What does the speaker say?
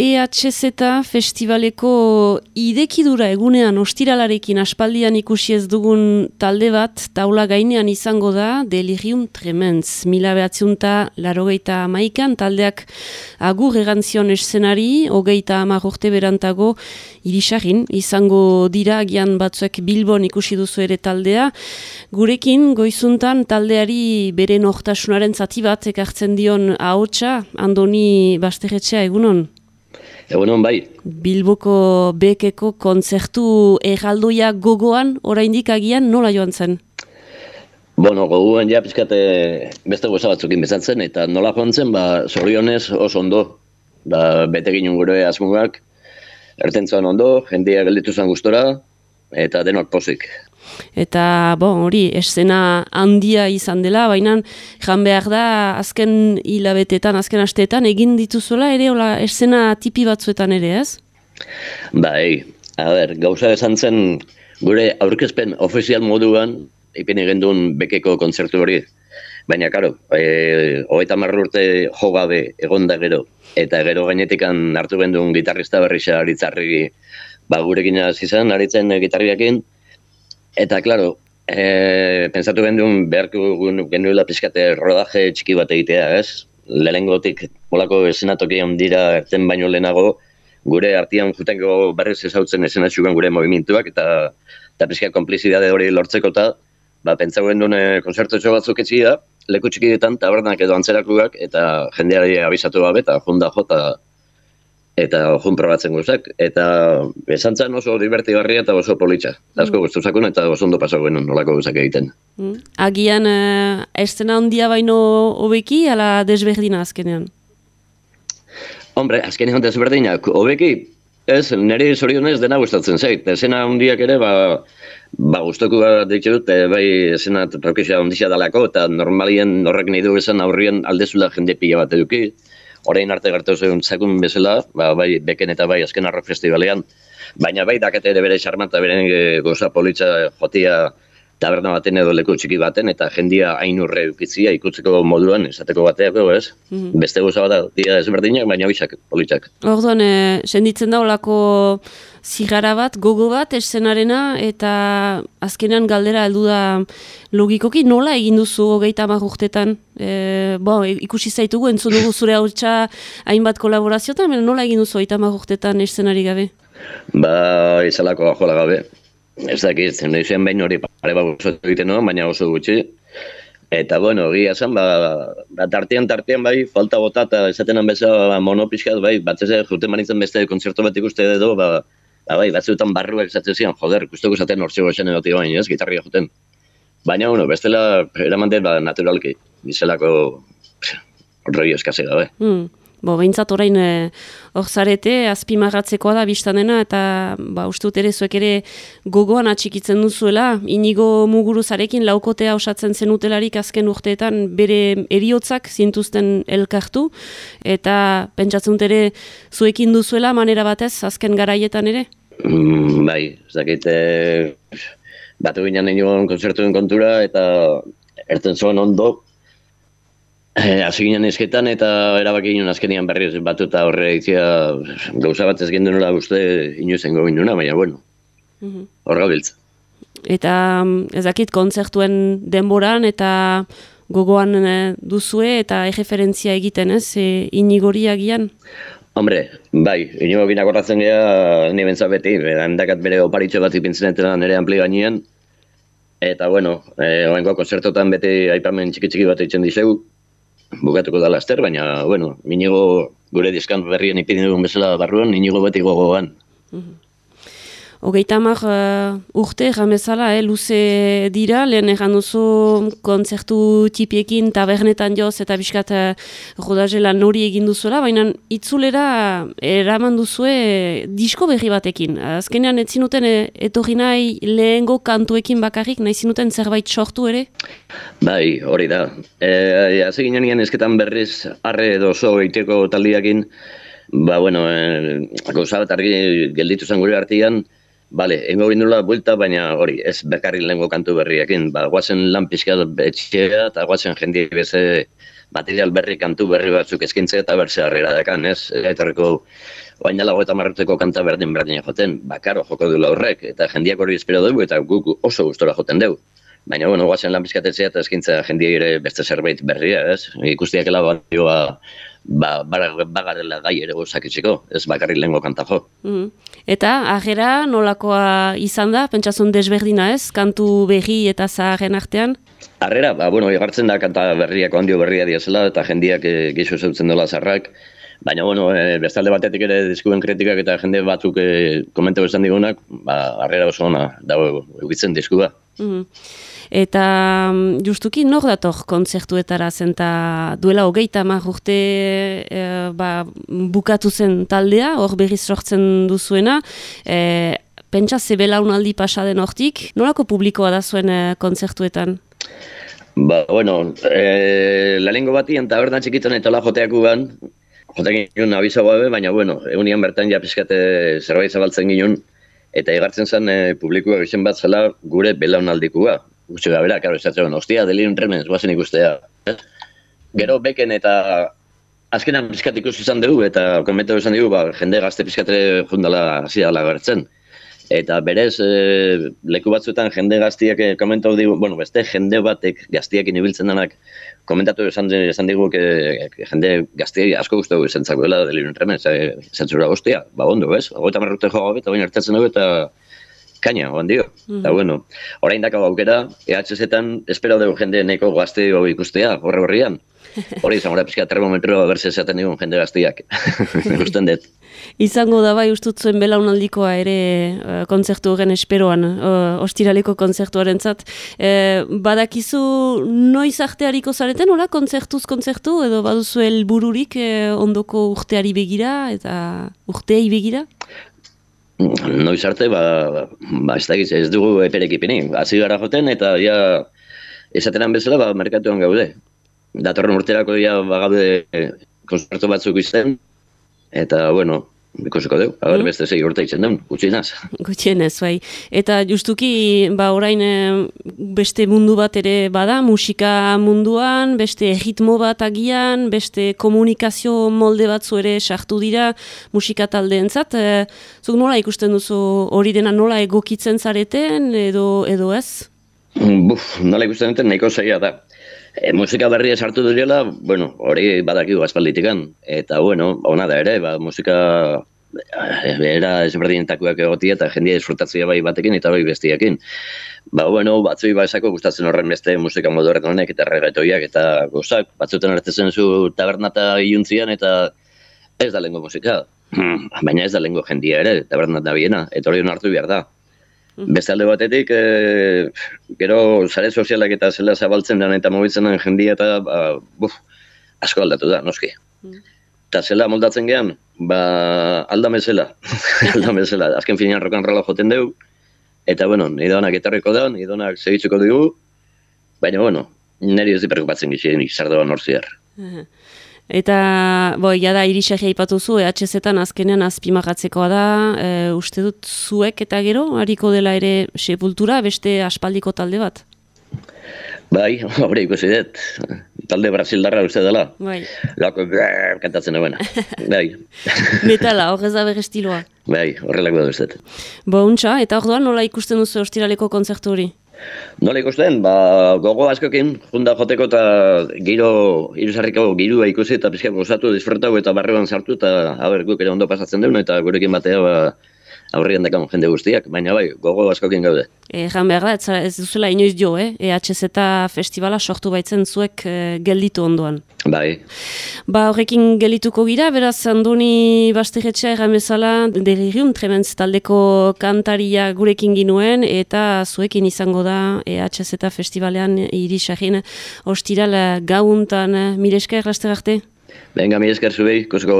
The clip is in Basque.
EHZ festivaleko idekidura egunean ostiralarekin aspaldian ikusi ez dugun talde bat taula gainean izango da Delirium Tremens. Mila behatziunta larogeita maikan taldeak agur egantzion eszenari, hogeita amar urte berantago irisarin izango dira gian batzuek Bilbon ikusi duzu ere taldea. Gurekin goizuntan taldeari bere nortasunaren zati bat ekartzen dion ahotsa Andoni Basterretxea egunon? Egunon bai. Bilboko bekeko kontzertu erraldoia gogoan oraindik agian nola joan zen? Bueno, gogoan ja pizkate beste goza batzukin bezatzen eta nola joan zen, ba, zorionez oso ondo. Ba, bete ginen gure asmugak, erten ondo, jendia gelditu zen gustora, eta denok pozik. Eta, bon, hori, esena handia izan dela, baina jan behar da, azken hilabetetan, azken asteetan, egin dituzuela ere, hola, esena tipi batzuetan ere, ez? Bai, a ber, gauza esan zen, gure aurkezpen ofizial moduan, ipin egin duen bekeko kontzertu hori. Baina, karo, e, hogeita marru urte jogabe egon da gero, eta gero gainetikan hartu gendun gitarrista berrixa aritzarri, ba, gurekin izan, aritzen gitarriakin, Eta, klaro, e, pensatu gendun beharko genuela pizkate rodaje txiki bat egitea, ez? Lehengotik, molako esenatoki dira erten baino lehenago, gure artian jutenko berriz ezautzen esenatxugan gure movimentuak, eta, eta pizka komplizidade hori lortzeko eta, ba, pentsatu gendun e, konzertu batzuk etxia, leku txiki ditan, tabernak edo antzerakuak, eta jendeari abizatu gabe, eta junda jota eta jun probatzen guzak, eta esan zan oso divertigarria eta oso politxa. Mm. Asko guztu zakun eta oso ondo pasau genuen nolako guzak egiten. Mm. Agian, uh, estena ondia baino hobeki, ala desberdina azkenean? Hombre, azkenean desberdinak, hobeki, ez, nire zorionez dena gustatzen zait. Esena ondiak ere, ba, ba guztoku bat dut, e, bai esena trokizia ondizia dalako, eta normalien horrek nahi du esan aurrien aldezula jende pila bat eduki orain arte gertu zuen zakun bezala, ba, bai beken eta bai azken arro festivalean, baina bai dakete ere bere xarmanta beren e, goza politza jotia taberna baten edo leku txiki baten, eta jendia hain urre ukitzia ikutzeko moduan, esateko bateak, ez? Mm Beste goza bat, dia ezberdinak, baina bisak, politzak. Orduan, e, senditzen da olako zigara bat, gogo bat, eszenarena, eta azkenean galdera heldu da logikoki, nola egin duzu hogeita hamar urtetan? E, bo, ikusi zaitugu, entzun dugu zure hau hainbat kolaborazioetan, nola egin duzu hogeita hamar urtetan eszenari gabe? Ba, izalako jola gabe. Ez dakit, zen behin hori pare bat egiten no? baina oso gutxi. Eta, bueno, gira zen, ba, ba, tartean, tartean, bai, falta bota eta esaten hanbeza ba, monopiskat, bai, bat ez jute manitzen beste konzertu bat ikuste edo, ba, ba, bai, batzuetan barruak esatzen zian, joder, guztoko esaten hortzeko esan edo baina, ez, gitarria joten. Baina, bueno, bestela, eraman dut, ba, naturalki, dizelako, roi eskase gabe. Mm. Bo, behintzat orain eh, hor e, zarete, azpimarratzekoa da biztanena, eta ba, uste dut ere zuek ere gogoan atxikitzen duzuela, inigo muguruzarekin laukotea osatzen zenutelarik azken urteetan bere eriotzak zintuzten elkartu, eta pentsatzen dut ere zuekin duzuela manera batez azken garaietan ere? Mm, bai, ez dakit, e, batu ginen inigoan konzertuen kontura, eta erten zuen ondo, Eh, hasi ginen esketan eta erabaki ginen azkenian berri batuta horre itzia gauza bat ez gendu nola uste inuzen gogin duna, baina bueno, mhm. hor gabiltza. Eta mm, ez dakit kontzertuen denboran eta gogoan eh, duzue eta egeferentzia egiten ez, e, inigori agian? Hombre, bai, inigo gina gorratzen gara, ni bentsa beti, handakat bere oparitxo bat ipintzen nire ampli gainean, eta bueno, e, oengo konzertotan beti aipamen txiki txiki bat eitzen dizegu, bukatuko da laster, baina, bueno, inigo gure diskan berrien ipidin dugun bezala barruan, inigo beti gogoan. Mm Hogeita hamar uh, urte jamezala, eh, luze dira, lehen egan duzu kontzertu tipiekin tabernetan joz eta biskat uh, rodazela nori egin duzuela, baina itzulera eraman duzue disko berri batekin. Azkenean ez zinuten eh, etorri nahi lehengo kantuekin bakarrik, nahi zinuten zerbait sortu ere? Bai, hori da. E, Aze ginen esketan berriz arre edo zo egiteko taldiakin, ba, bueno, e, bat argi gelditu zen gure artian, Bale, ingo bindula buelta, baina hori, ez bekarri lehenko kantu berriekin. Ba, guazen lan pixka betxea eta guazen jendi beze material berri kantu berri batzuk eskintzea eta berse harrera dekan, ez? Etorreko oain dela goeta marruteko kanta berdin berdin joten, bakaro joko du horrek, eta jendiak hori espero dugu, eta guk oso gustora joten dugu. Baina, bueno, guazen lan bizkatetzea eta eskintza jendia ere beste zerbait berria, ez? Ikustiak ela badioa ba, bagarela gai ere gozakitzeko, ez bakarri lehenko kanta jo. Mm. Eta, agera, nolakoa izan da, pentsazun desberdina ez, kantu berri eta zaharen artean? Arrera, ba, bueno, igartzen da kanta berriak ondio berria diazela, eta jendiak e, eh, geixo zeutzen dola zarrak, Baina, bueno, e, bestalde batetik ere diskuen kritikak eta jende batzuk e, komentau esan digunak, ba, arrera oso ona dago egitzen diskua. Mm Eta mm, justuki nor dator kontzertuetara zen duela hogeita mar urte e, ba, bukatu zen taldea, hor berriz sortzen duzuena, e, pentsa zebela unaldi pasaden hortik, nolako publikoa da zuen e, kontzertuetan? Ba, bueno, e, la lengo bati, eta bertan txikitzen eta la joteak ugan, joteak ginen abizo gabe, baina, bueno, egunian bertan ja pizkate zerbait zabaltzen ginen, eta igartzen zen e, publikoa gizien bat zela gure belaunaldikua gutxi gabera, karo, ez zatzen, ostia, delirium tremens, guazen ikustea. Gero beken eta azkenan pizkat ikusi izan dugu, eta komentu izan dugu, ba, jende gazte pizkatere jundala hasi dala gertzen. Eta berez, e, leku batzuetan jende gaztiak eh, komentatu dugu, bueno, beste jende batek gaztiak inibiltzen denak, komentatu esan, esan dugu, que, jende gaztiak asko guztu izan zagoela delirium tremens, e, zentzura ostia, ba, ondo, ez? Ogoita marrute joa eta baina hartatzen dugu, eta kaina, oan dio. Mm -hmm. bueno, orain dako aukera, EHZ-etan espero dugu jende neko gazte ikustea, horre horrian. Hori izan gura pizka termometroa berse esaten digun jende gaztiak. Gusten dut. Izango da bai ustut zuen belaunaldikoa ere uh, kontzertu horren esperoan, uh, ostiraleko kontzertuaren zat. Uh, badakizu noiz arteariko zareten, hola, kontzertuz kontzertu, edo baduzu helbururik uh, ondoko urteari begira eta urteai begira? Noiz arte, ba, ba ez, dakiz, ez dugu eperek ipini. Hasi gara joten eta ja, esatenan bezala, ba, merkatuan gaude. Datorren urterako ja, ba, gaude konzertu batzuk izten, eta, bueno, Ikusiko dugu, agar mm. beste zei urte itzen duen, gutxienaz. Gutxienez, bai. Eta justuki, ba, orain eh, beste mundu bat ere bada, musika munduan, beste ritmo bat agian, beste komunikazio molde batzu ere sartu dira musika taldeentzat. E, zuk nola ikusten duzu hori dena nola egokitzen zareten edo edo ez? Buf, nola ikusten duten nahiko zaila da. E, musika berria sartu direla, bueno, hori badakigu aspalditikan. Eta, bueno, ona da ere, ba, musika era ezberdinetakoak egotia eta jendia disfrutatzea bai batekin eta bai bestiekin. Ba, bueno, batzui ba esako gustatzen horren beste musika modu honek eta reggaetoiak eta gozak. Batzuten hartzen zu tabernata iuntzian eta ez da lengo musika. Baina ez da lengo jendia ere, tabernata biena, eta hori hartu behar da. Mm. Beste alde batetik, e, gero sare sozialak eta zela zabaltzen den eta mobitzen den jendia eta ba, buf, asko aldatu da, noski. Mm. Eta zela moldatzen gehan, ba, aldame zela, aldame zela. Azken finean rokan rola joten dugu, eta bueno, nire donak etarriko da, nire donak segitzuko dugu, baina bueno, nire ez di preocupatzen gizien, izardoan hor ziar. Eta, boi, jada irisak ipatu zu, EHZ-etan azkenean azpimagatzekoa da, e, uste dut zuek eta gero, hariko dela ere sepultura, beste aspaldiko talde bat? Bai, hori ikusi dut, talde brasildarra uste dela. Bai. Lako, brrr, kantatzen duena. Bai. Metala, horrez da estiloa. Bai, horrelako da uste. Bo, untxa, eta orduan nola ikusten duzu ostiraleko konzertu hori? Nola ikusten, ba, gogo askokin, junda joteko eta giro, irusarriko girua ikusi eta pizkak gozatu, disfrutau eta barreban sartu eta, haber, guk ere ondo pasatzen duen eta gurekin batea, ba, aurrian dakan jende guztiak, baina bai, gogo askokin gaude. Egan behar da, ez duzela inoiz jo, eh? EHZ eta festivala sortu baitzen zuek e, gelditu ondoan. Bai. Ba, horrekin geldituko gira, beraz, andoni bastegetxea erramezala, delirium, trementz taldeko kantaria gurekin ginuen, eta zuekin izango da EHZ eta festivalean irisakin ostiral gauntan, mireska erraste garte? Venga, mireska zubei, kusko